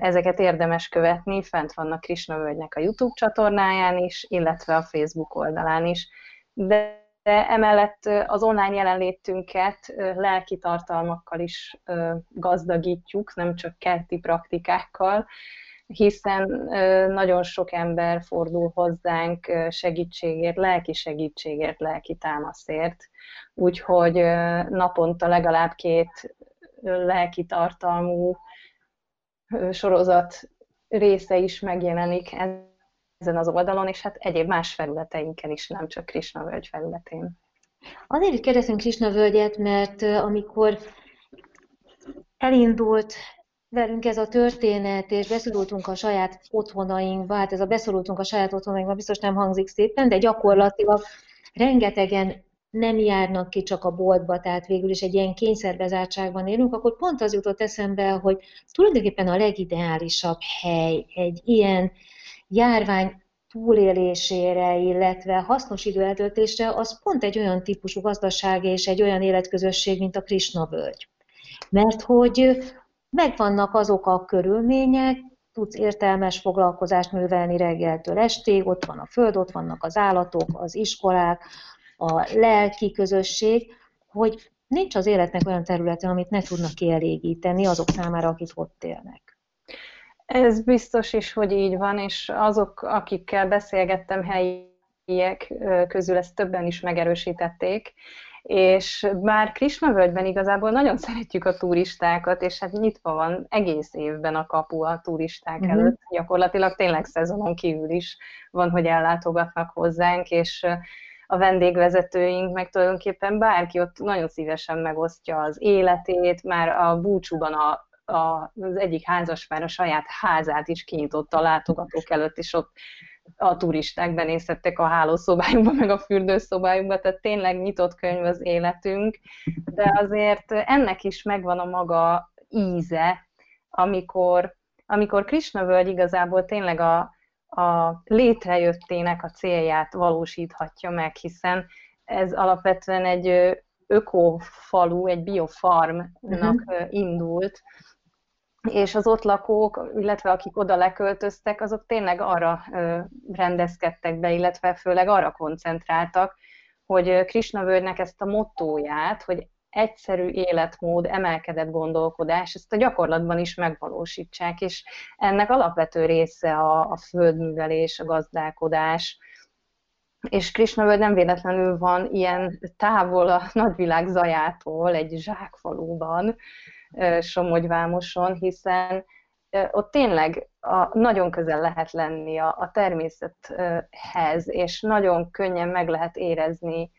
ezeket érdemes követni, fent vannak Krishna Völgynek a YouTube csatornáján is, illetve a Facebook oldalán is. De de emellett az online jelenlétünket lelki tartalmakkal is gazdagítjuk, nem csak kerti praktikákkal, hiszen nagyon sok ember fordul hozzánk segítségért, lelki segítségért, lelki támaszért. Úgyhogy naponta legalább két lelki tartalmú sorozat része is megjelenik ezen az oldalon, és hát egyéb más felületeinken is, nem csak Krishna völgy felületén. Azért is kérdezünk Krishna völgyet, mert amikor elindult velünk ez a történet, és beszorultunk a saját otthonainkba, hát ez a beszorultunk a saját otthonainkba biztos nem hangzik szépen, de gyakorlatilag rengetegen nem járnak ki csak a boltba, tehát végül is egy ilyen kényszerbezártságban élünk, akkor pont az jutott eszembe, hogy tulajdonképpen a legideálisabb hely egy ilyen járvány túlélésére, illetve hasznos időeltöltésre, az pont egy olyan típusú gazdaság és egy olyan életközösség, mint a Krishna völgy. Mert hogy megvannak azok a körülmények, tudsz értelmes foglalkozást művelni reggeltől estig, ott van a föld, ott vannak az állatok, az iskolák, a lelki közösség, hogy nincs az életnek olyan területe, amit ne tudnak kielégíteni azok számára, akik ott élnek. Ez biztos is, hogy így van, és azok, akikkel beszélgettem helyiek közül ezt többen is megerősítették, és bár Krishna völgyben igazából nagyon *laughs* szeretjük a turistákat, és hát nyitva van egész évben a kapu a turisták uh-huh. előtt, gyakorlatilag tényleg szezonon kívül is van, hogy ellátogatnak hozzánk, és a vendégvezetőink, meg tulajdonképpen bárki ott nagyon szívesen megosztja az életét, már a búcsúban a a, az egyik házaspár a saját házát is kinyitotta a látogatók előtt, és ott a turisták benézhettek a hálószobájukba, meg a fürdőszobájukba, tehát tényleg nyitott könyv az életünk, de azért ennek is megvan a maga íze, amikor, amikor Krishna völgy igazából tényleg a, a létrejöttének a célját valósíthatja meg, hiszen ez alapvetően egy ökofalu, egy biofarmnak uh-huh. indult, és az ott lakók, illetve akik oda leköltöztek, azok tényleg arra rendezkedtek be, illetve főleg arra koncentráltak, hogy Krishna völgynek ezt a mottóját, hogy egyszerű életmód, emelkedett gondolkodás, ezt a gyakorlatban is megvalósítsák, és ennek alapvető része a, a földművelés, a gazdálkodás, és Krisnavölgy nem véletlenül van ilyen távol a nagyvilág zajától, egy zsákfaluban, Somogyvámoson, hiszen ott tényleg a, nagyon közel lehet lenni a, a természethez, és nagyon könnyen meg lehet érezni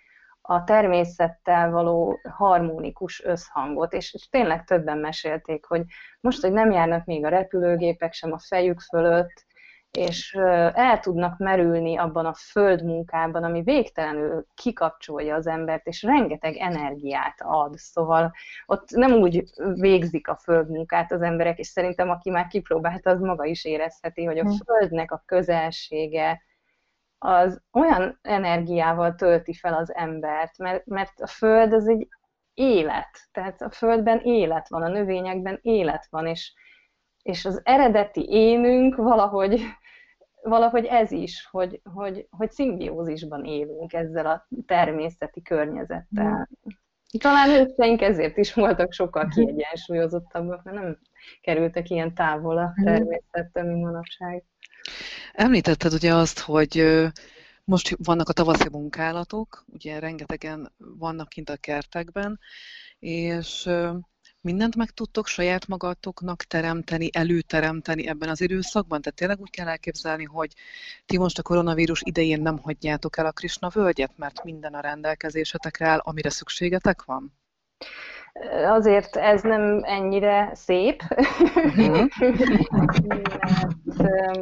a természettel való harmonikus összhangot, és, és tényleg többen mesélték, hogy most, hogy nem járnak még a repülőgépek sem a fejük fölött, és el tudnak merülni abban a földmunkában, ami végtelenül kikapcsolja az embert, és rengeteg energiát ad. Szóval ott nem úgy végzik a földmunkát az emberek, és szerintem aki már kipróbálta, az maga is érezheti, hogy a hm. földnek a közelsége, az olyan energiával tölti fel az embert, mert, mert a föld az egy élet, tehát a földben élet van, a növényekben élet van, és, és az eredeti énünk valahogy valahogy ez is, hogy, hogy, hogy szimbiózisban élünk ezzel a természeti környezettel. Talán őseink ezért is voltak sokkal kiegyensúlyozottabbak, mert nem kerültek ilyen távol a természettől, mint manapság. Említetted ugye azt, hogy most vannak a tavaszi munkálatok, ugye rengetegen vannak kint a kertekben, és mindent meg tudtok saját magatoknak teremteni, előteremteni ebben az időszakban? Tehát tényleg úgy kell elképzelni, hogy ti most a koronavírus idején nem hagyjátok el a Krisna völgyet, mert minden a rendelkezésetekre áll, amire szükségetek van? Azért ez nem ennyire szép, uh-huh. *laughs* mert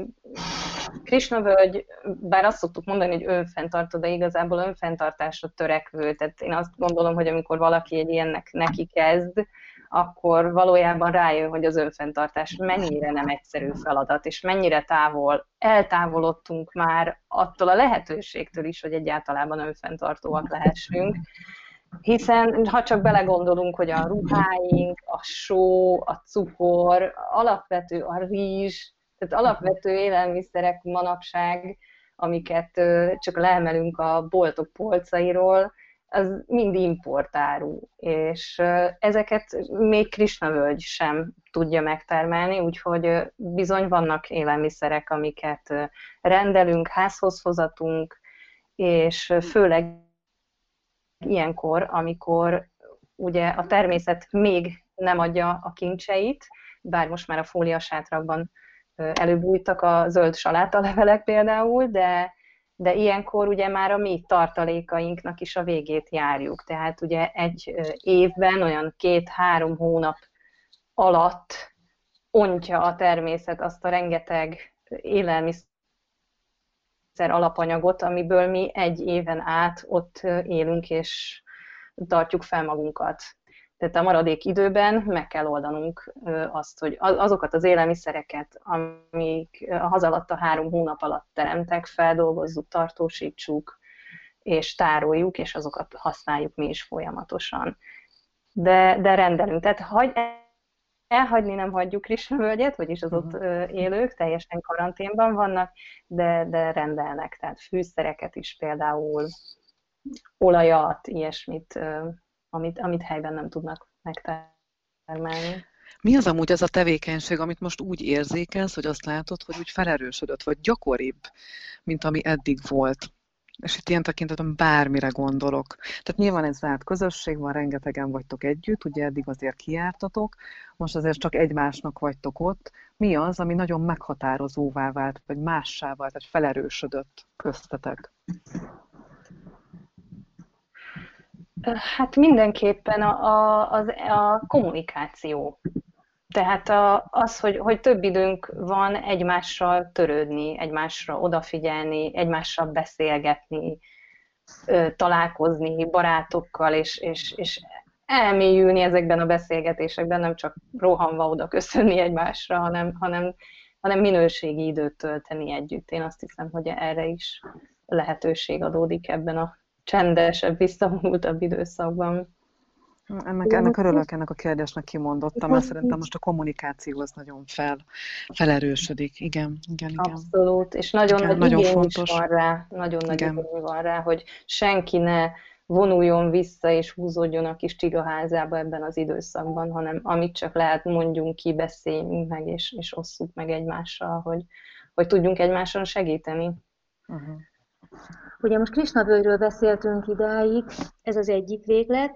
Krishna völgy, bár azt szoktuk mondani, hogy önfenntartó, de igazából önfenntartásra törekvő. Tehát én azt gondolom, hogy amikor valaki egy ilyennek neki kezd, akkor valójában rájön, hogy az önfenntartás mennyire nem egyszerű feladat, és mennyire távol, eltávolodtunk már attól a lehetőségtől is, hogy egyáltalán önfenntartóak lehessünk. Hiszen ha csak belegondolunk, hogy a ruháink, a só, a cukor, alapvető a rizs, tehát alapvető élelmiszerek manapság, amiket csak leemelünk a boltok polcairól, az mind importáru, és ezeket még Krishna völgy sem tudja megtermelni, úgyhogy bizony vannak élelmiszerek, amiket rendelünk, házhoz hozatunk, és főleg ilyenkor, amikor ugye a természet még nem adja a kincseit, bár most már a fóliasátrakban előbújtak a zöld salátalevelek például, de de ilyenkor ugye már a mi tartalékainknak is a végét járjuk. Tehát ugye egy évben olyan két-három hónap alatt ontja a természet azt a rengeteg élelmiszer alapanyagot, amiből mi egy éven át ott élünk és tartjuk fel magunkat. Tehát a maradék időben meg kell oldanunk azt, hogy azokat az élelmiszereket, amik a hazalatta három hónap alatt teremtek, feldolgozzuk, tartósítsuk, és tároljuk, és azokat használjuk mi is folyamatosan. De, de rendelünk. Tehát hagy, elhagyni nem hagyjuk Krishna völgyet, vagyis az ott uh-huh. élők teljesen karanténban vannak, de, de rendelnek, tehát fűszereket is például, olajat, ilyesmit amit, amit helyben nem tudnak megtermelni. Mi az amúgy az a tevékenység, amit most úgy érzékelsz, hogy azt látod, hogy úgy felerősödött, vagy gyakoribb, mint ami eddig volt? És itt ilyen tekintetben bármire gondolok. Tehát nyilván egy zárt közösség van, rengetegen vagytok együtt, ugye eddig azért kiártatok, most azért csak egymásnak vagytok ott. Mi az, ami nagyon meghatározóvá vált, vagy mássá vált, vagy felerősödött köztetek? Hát mindenképpen a, a, a, a kommunikáció. Tehát a, az, hogy, hogy több időnk van egymással törődni, egymásra odafigyelni, egymással beszélgetni, találkozni barátokkal, és, és, és elmélyülni ezekben a beszélgetésekben, nem csak rohanva oda köszönni egymásra, hanem, hanem, hanem minőségi időt tölteni együtt. Én azt hiszem, hogy erre is lehetőség adódik ebben a csendesebb, visszavonultabb időszakban. Ennek, ennek örülök, ennek a kérdésnek kimondottam, mert szerintem most a kommunikáció az nagyon fel, felerősödik. Igen, igen, igen. Abszolút, és nagyon igen, nagy nagyon igény fontos. van rá, nagyon nagy igen. igény van rá, hogy senki ne vonuljon vissza és húzódjon a kis csigaházába ebben az időszakban, hanem amit csak lehet mondjunk ki, beszéljünk meg, és, és osszuk meg egymással, hogy, hogy tudjunk egymáson segíteni. Uh-huh. Ugye most Krisnavölgyről beszéltünk idáig, ez az egyik véglet,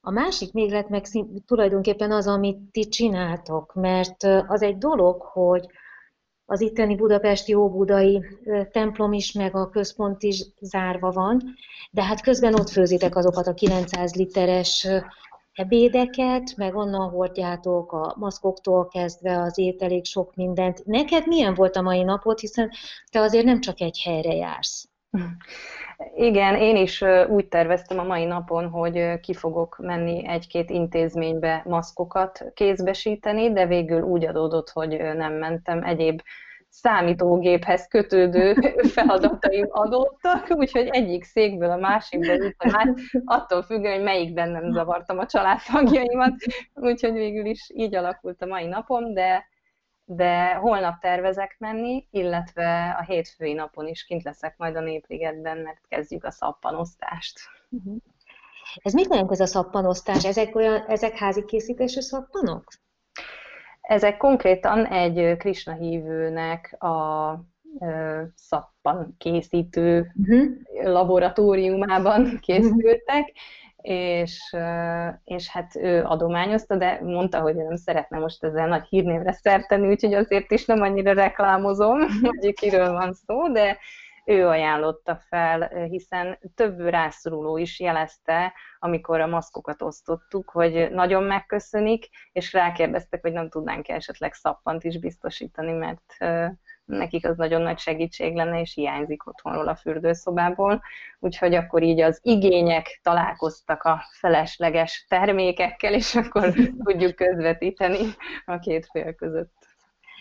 a másik véglet meg tulajdonképpen az, amit ti csináltok, mert az egy dolog, hogy az itteni budapesti óbudai templom is, meg a központ is zárva van, de hát közben ott főzitek azokat a 900 literes ebédeket, meg onnan hordjátok a maszkoktól kezdve az ételék sok mindent. Neked milyen volt a mai napot, hiszen te azért nem csak egy helyre jársz. Igen, én is úgy terveztem a mai napon, hogy ki fogok menni egy-két intézménybe maszkokat kézbesíteni, de végül úgy adódott, hogy nem mentem. Egyéb számítógéphez kötődő *laughs* feladataim adottak, úgyhogy egyik székből a másikba jutom át, attól függően, hogy melyikben nem zavartam a családtagjaimat, úgyhogy végül is így alakult a mai napom, de de holnap tervezek menni, illetve a hétfői napon is kint leszek majd a Népligetben, mert kezdjük a szappanosztást. Uh-huh. Ez mit jelent ez a szappanosztás? Ezek, olyan, ezek házi készítésű szappanok? Ezek konkrétan egy Krishna hívőnek a szappan készítő uh-huh. laboratóriumában készültek, és, és hát ő adományozta, de mondta, hogy nem szeretne most ezzel nagy hírnévre szerteni, úgyhogy azért is nem annyira reklámozom, *laughs* hogy kiről van szó, de ő ajánlotta fel, hiszen több rászoruló is jelezte, amikor a maszkokat osztottuk, hogy nagyon megköszönik, és rákérdeztek, hogy nem tudnánk esetleg szappant is biztosítani, mert nekik az nagyon nagy segítség lenne, és hiányzik otthonról a fürdőszobából. Úgyhogy akkor így az igények találkoztak a felesleges termékekkel, és akkor *laughs* tudjuk közvetíteni a két fél között.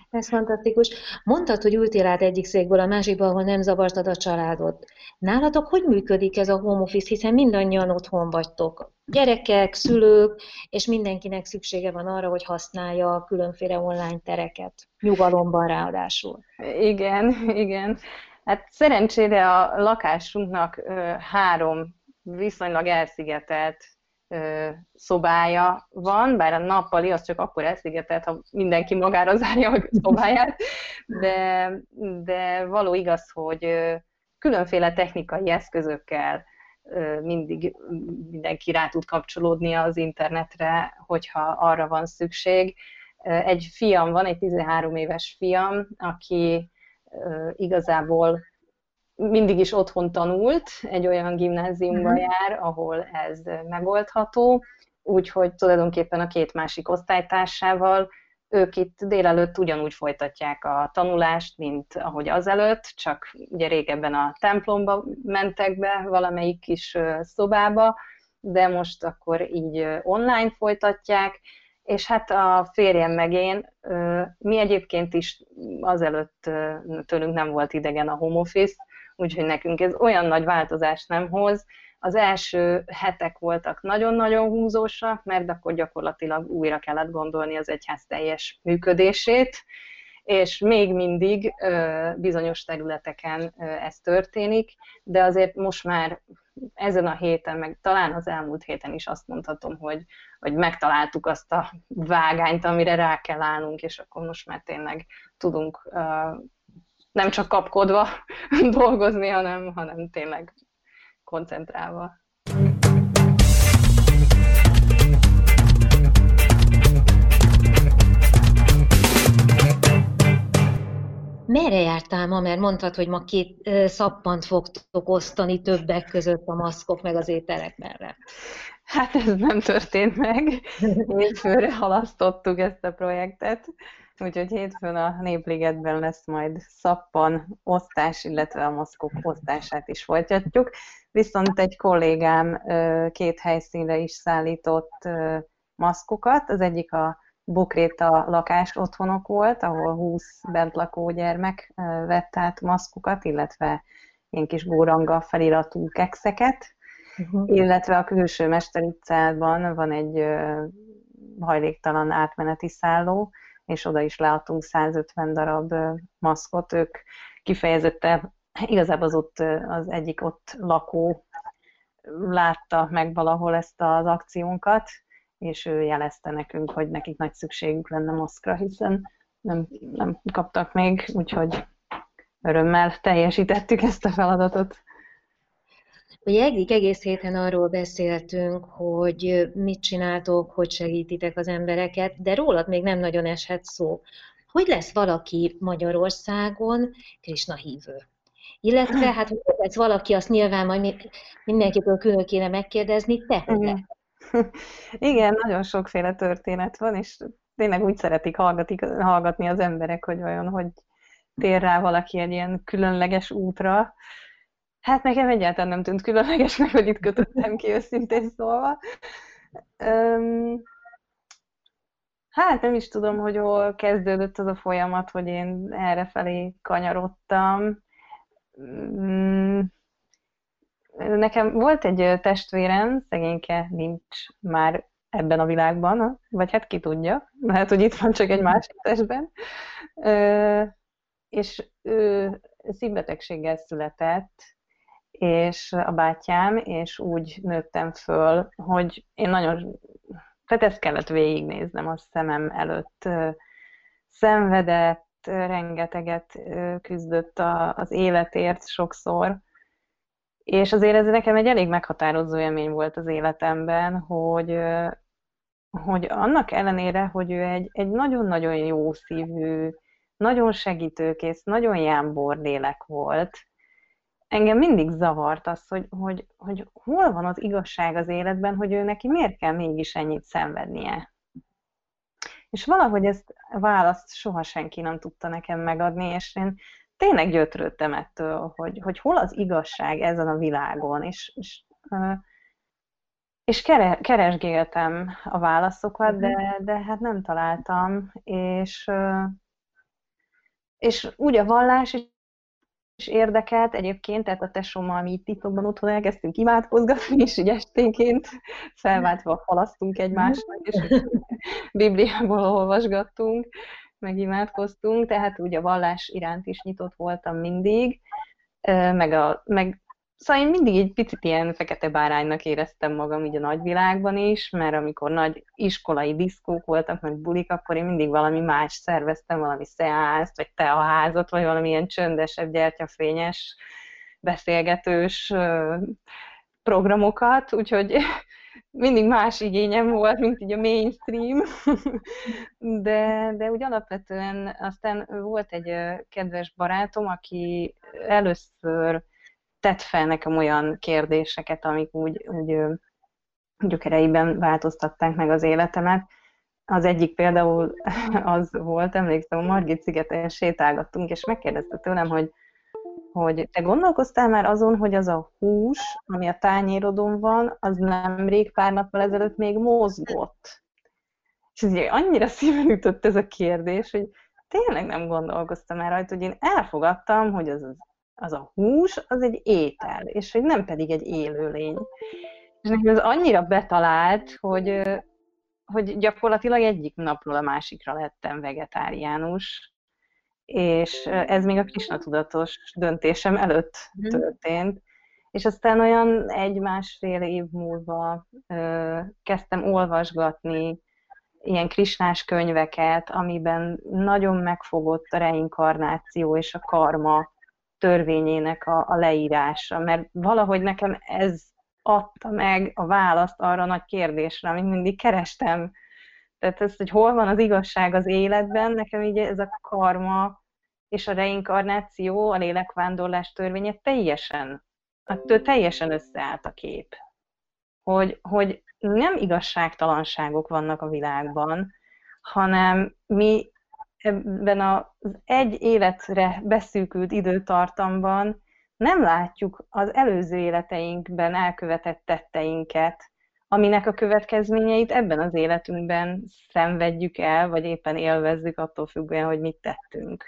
Ez fantasztikus. Mondtad, hogy ültél át egyik székből a másikba, ahol nem zavartad a családot. Nálatok hogy működik ez a home office, hiszen mindannyian otthon vagytok? Gyerekek, szülők, és mindenkinek szüksége van arra, hogy használja a különféle online tereket. Nyugalomban ráadásul. Igen, igen. Hát szerencsére a lakásunknak három viszonylag elszigetelt szobája van, bár a nappali az csak akkor elszigetelt, ha mindenki magára zárja a szobáját, de, de való igaz, hogy különféle technikai eszközökkel mindig mindenki rá tud kapcsolódni az internetre, hogyha arra van szükség. Egy fiam van, egy 13 éves fiam, aki igazából mindig is otthon tanult, egy olyan gimnáziumban uh-huh. jár, ahol ez megoldható, úgyhogy tulajdonképpen a két másik osztálytársával ők itt délelőtt ugyanúgy folytatják a tanulást, mint ahogy azelőtt, csak ugye régebben a templomba mentek be, valamelyik kis szobába, de most akkor így online folytatják, és hát a férjem meg én, mi egyébként is azelőtt tőlünk nem volt idegen a home office, úgyhogy nekünk ez olyan nagy változást nem hoz. Az első hetek voltak nagyon-nagyon húzósak, mert akkor gyakorlatilag újra kellett gondolni az egyház teljes működését, és még mindig bizonyos területeken ez történik, de azért most már ezen a héten, meg talán az elmúlt héten is azt mondhatom, hogy, hogy megtaláltuk azt a vágányt, amire rá kell állnunk, és akkor most már tényleg tudunk nem csak kapkodva *laughs* dolgozni, hanem, hanem tényleg koncentrálva. Merre jártál ma? Mert mondtad, hogy ma két szappant fogtok osztani többek között a maszkok meg az ételek mellett. Hát ez nem történt meg. *laughs* Hétfőre halasztottuk ezt a projektet. Úgyhogy hétfőn a Népligetben lesz majd szappan osztás, illetve a maszkok osztását is folytatjuk. Viszont egy kollégám két helyszínre is szállított maszkokat. Az egyik a Bukréta lakás otthonok volt, ahol 20 lakó gyermek vett át maszkokat, illetve ilyen kis góranga feliratú kekszeket, uh-huh. illetve a külső Mester utcában van egy hajléktalan átmeneti szálló, és oda is leadtunk 150 darab maszkot. Ők kifejezetten, igazából az ott az egyik ott lakó látta meg valahol ezt az akciónkat, és ő jelezte nekünk, hogy nekik nagy szükségük lenne maszkra, hiszen nem, nem kaptak még, úgyhogy örömmel teljesítettük ezt a feladatot. Ugye egyik egész héten arról beszéltünk, hogy mit csináltok, hogy segítitek az embereket, de rólad még nem nagyon eshet szó. Hogy lesz valaki Magyarországon Krisna hívő? Illetve, hát hogy lesz valaki, azt nyilván majd mindenkitől külön kéne megkérdezni, te hogy lesz? *laughs* Igen, nagyon sokféle történet van, és tényleg úgy szeretik hallgatni az emberek, hogy olyan, hogy tér rá valaki egy ilyen különleges útra, Hát nekem egyáltalán nem tűnt különlegesnek, hogy itt kötöttem ki őszintén szólva. Um, hát nem is tudom, hogy hol kezdődött az a folyamat, hogy én erre felé kanyarodtam. Nekem volt egy testvérem, szegényke nincs már ebben a világban, vagy hát ki tudja, lehet, hogy itt van csak egy másik testben, és ő szívbetegséggel született, és a bátyám, és úgy nőttem föl, hogy én nagyon, tehát ezt kellett végignéznem a szemem előtt. Szenvedett, rengeteget küzdött az életért sokszor, és azért ez nekem egy elég meghatározó élmény volt az életemben, hogy, hogy annak ellenére, hogy ő egy, egy nagyon-nagyon jó szívű, nagyon segítőkész, nagyon jámbor lélek volt, engem mindig zavart az, hogy, hogy, hogy hol van az igazság az életben, hogy ő neki miért kell mégis ennyit szenvednie. És valahogy ezt választ soha senki nem tudta nekem megadni, és én tényleg gyötrődtem ettől, hogy, hogy hol az igazság ezen a világon, és, és, és keresgéltem a válaszokat, de, mhm. de hát nem találtam, és, és úgy a vallás is érdekelt egyébként, tehát a tesómmal mi itt titokban otthon elkezdtünk imádkozgatni, és így esténként felváltva falasztunk egymásnak, és Bibliából olvasgattunk, meg imádkoztunk, tehát úgy a vallás iránt is nyitott voltam mindig, meg, a, meg Szóval én mindig egy picit ilyen fekete báránynak éreztem magam így a nagyvilágban is, mert amikor nagy iskolai diszkók voltak, meg bulik, akkor én mindig valami más szerveztem, valami szeánzt, vagy teaházat, vagy valamilyen csöndesebb, gyertyafényes, beszélgetős programokat, úgyhogy *laughs* mindig más igényem volt, mint így a mainstream, *laughs* de, de úgy alapvetően aztán volt egy kedves barátom, aki először tett fel nekem olyan kérdéseket, amik úgy, úgy gyökereiben változtatták meg az életemet. Az egyik például *laughs* az volt, emlékszem, a Margit szigeten sétálgattunk, és megkérdezte tőlem, hogy, hogy te gondolkoztál már azon, hogy az a hús, ami a tányérodon van, az nemrég pár nappal ezelőtt még mozgott. És ez annyira szíven ütött ez a kérdés, hogy tényleg nem gondolkoztam már rajta, hogy én elfogadtam, hogy az az az a hús, az egy étel, és hogy nem pedig egy élőlény. És nekem ez annyira betalált, hogy, hogy gyakorlatilag egyik napról a másikra lettem vegetáriánus, és ez még a Krisna tudatos döntésem előtt mhm. történt. És aztán olyan egy-másfél év múlva ö, kezdtem olvasgatni ilyen krisnás könyveket, amiben nagyon megfogott a reinkarnáció és a karma törvényének a, a leírása, mert valahogy nekem ez adta meg a választ arra a nagy kérdésre, amit mindig kerestem. Tehát ez, hogy hol van az igazság az életben, nekem így ez a karma és a reinkarnáció, a lélekvándorlás törvénye teljesen, attól teljesen összeállt a kép. Hogy, hogy nem igazságtalanságok vannak a világban, hanem mi ebben az egy életre beszűkült időtartamban nem látjuk az előző életeinkben elkövetett tetteinket, aminek a következményeit ebben az életünkben szenvedjük el, vagy éppen élvezzük attól függően, hogy mit tettünk.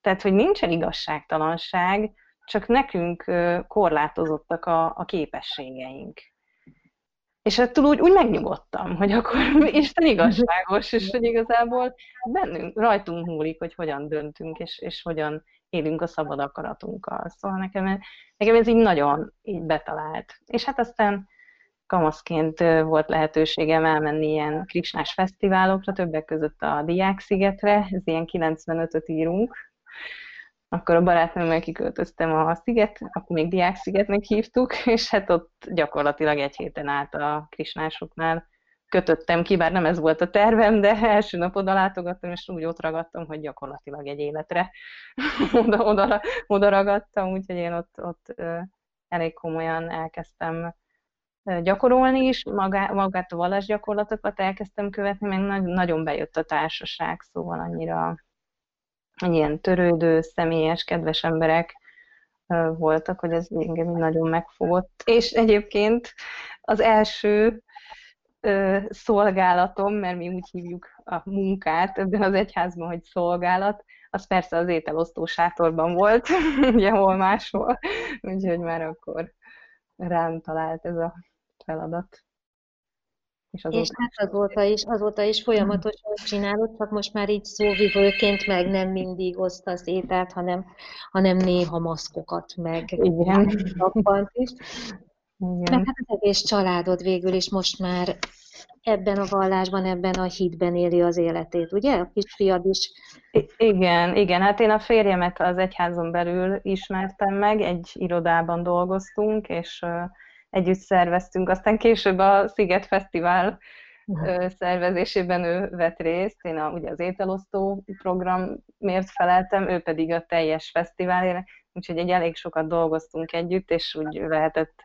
Tehát, hogy nincsen igazságtalanság, csak nekünk korlátozottak a, a képességeink. És ettől úgy, úgy megnyugodtam, hogy akkor *laughs* Isten igazságos, és hogy igazából bennünk, rajtunk múlik, hogy hogyan döntünk, és, és hogyan élünk a szabad akaratunkkal. Szóval nekem, nekem ez így nagyon így betalált. És hát aztán kamaszként volt lehetőségem elmenni ilyen krisnás fesztiválokra, többek között a Diák-szigetre, ez ilyen 95-öt írunk, akkor a barátnőmmel kiköltöztem a sziget, akkor még Diák szigetnek hívtuk, *laughs* és hát ott gyakorlatilag egy héten át a krisnásoknál kötöttem ki, bár nem ez volt a tervem, de első nap oda látogattam, és úgy ott ragadtam, hogy gyakorlatilag egy életre *laughs* oda, oda, oda ragadtam, úgyhogy én ott, ott elég komolyan elkezdtem gyakorolni is, magá, magát a vallásgyakorlatokat elkezdtem követni, meg nagyon bejött a társaság, szóval annyira ilyen törődő, személyes, kedves emberek voltak, hogy ez engem nagyon megfogott. És egyébként az első szolgálatom, mert mi úgy hívjuk a munkát ebben az egyházban, hogy szolgálat, az persze az ételosztó sátorban volt, *laughs* ugye hol máshol, úgyhogy már akkor rám talált ez a feladat. És, azóta és hát azóta is, azóta is folyamatosan csinálod, csak most már így szóvivőként meg nem mindig osztasz ételt, hanem, hanem néha maszkokat meg. Igen. is. Igen. Meg hát az egész családod végül is most már ebben a vallásban, ebben a hitben éli az életét, ugye? A kisfiad is. I- igen, igen. Hát én a férjemet az egyházon belül ismertem meg, egy irodában dolgoztunk, és együtt szerveztünk. Aztán később a Sziget Fesztivál uh, szervezésében ő vett részt. Én a, ugye az ételosztó programért feleltem, ő pedig a teljes fesztiválért, úgyhogy egy elég sokat dolgoztunk együtt, és úgy lehetett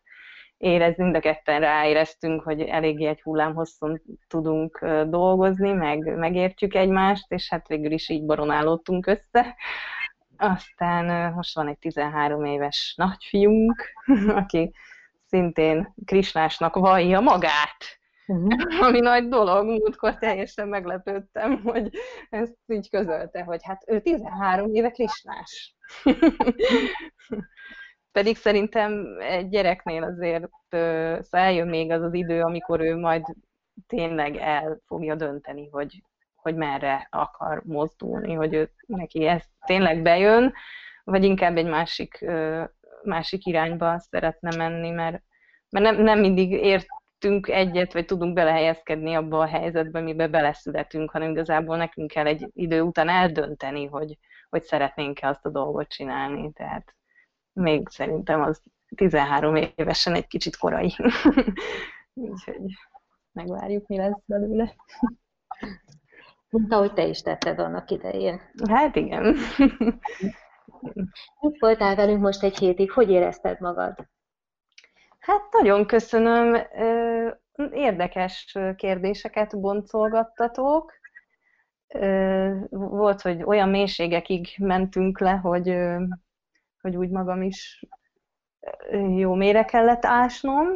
érezni, mind a ketten ráéreztünk, hogy eléggé egy hullám hosszon tudunk dolgozni, meg megértjük egymást, és hát végül is így baronálódtunk össze. Aztán most van egy 13 éves nagyfiunk, *laughs* aki szintén Krisnásnak vallja magát. Uh-huh. *laughs* Ami nagy dolog, múltkor teljesen meglepődtem, hogy ezt így közölte, hogy hát ő 13 éve Krisnás. *laughs* Pedig szerintem egy gyereknél azért szóval eljön még az az idő, amikor ő majd tényleg el fogja dönteni, hogy, hogy merre akar mozdulni, hogy ő, neki ez tényleg bejön, vagy inkább egy másik, másik irányba szeretne menni, mert, mert nem, nem mindig értünk egyet, vagy tudunk belehelyezkedni abba a helyzetbe, amiben beleszületünk, hanem igazából nekünk kell egy idő után eldönteni, hogy, hogy szeretnénk-e azt a dolgot csinálni. Tehát még szerintem az 13 évesen egy kicsit korai. *laughs* Úgyhogy megvárjuk, mi lesz belőle. Mint ahogy te is tetted annak idején. Hát igen. *laughs* Itt voltál velünk most egy hétig, hogy érezted magad? Hát nagyon köszönöm. Érdekes kérdéseket boncolgattatok. Volt, hogy olyan mélységekig mentünk le, hogy hogy úgy magam is jó mélyre kellett ásnom,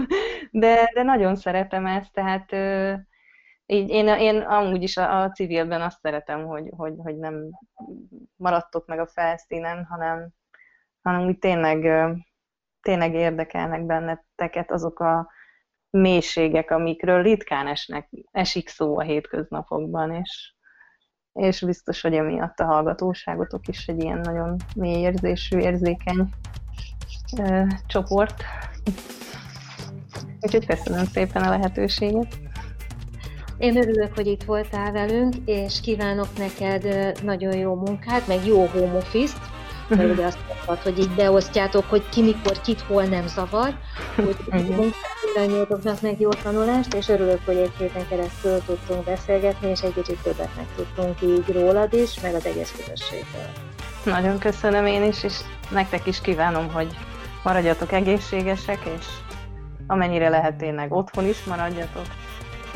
*laughs* de, de nagyon szeretem ezt, tehát így én, én amúgy is a, a civilben azt szeretem, hogy, hogy, hogy nem maradtok meg a felszínen, hanem, hanem úgy tényleg, tényleg érdekelnek benneteket azok a mélységek, amikről ritkán esnek, esik szó a hétköznapokban, és, és biztos, hogy emiatt a hallgatóságotok is egy ilyen nagyon mély érzésű, érzékeny ö, csoport. Úgyhogy köszönöm szépen a lehetőséget. Én örülök, hogy itt voltál velünk, és kívánok neked nagyon jó munkát, meg jó home office-t, mert ugye azt mondtad, hogy így beosztjátok, hogy ki mikor, kit, hol nem zavar. Úgyhogy mindannyiatoknak meg jó tanulást, és örülök, hogy egy héten keresztül tudtunk beszélgetni, és egy kicsit többet meg tudtunk így rólad is, meg az egész közösségről. Nagyon köszönöm én is, és nektek is kívánom, hogy maradjatok egészségesek, és amennyire lehet tényleg otthon is maradjatok,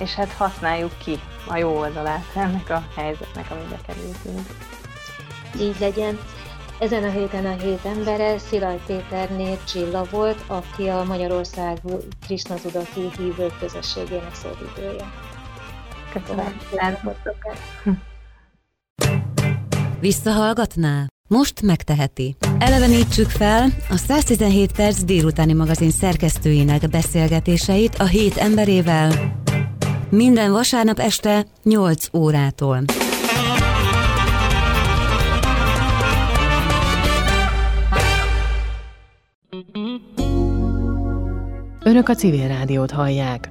és hát használjuk ki a jó oldalát ennek a helyzetnek, amibe kerültünk. Így legyen. Ezen a héten a hét embere Szilaj Péterné Csilla volt, aki a Magyarországú Krisna Tudati Hívők Közösségének szóvivője. Köszönöm. Visszahallgatná? Most megteheti. Elevenítsük fel a 117 perc délutáni magazin szerkesztőinek beszélgetéseit a hét emberével minden vasárnap este 8 órától. Önök a civil rádiót hallják.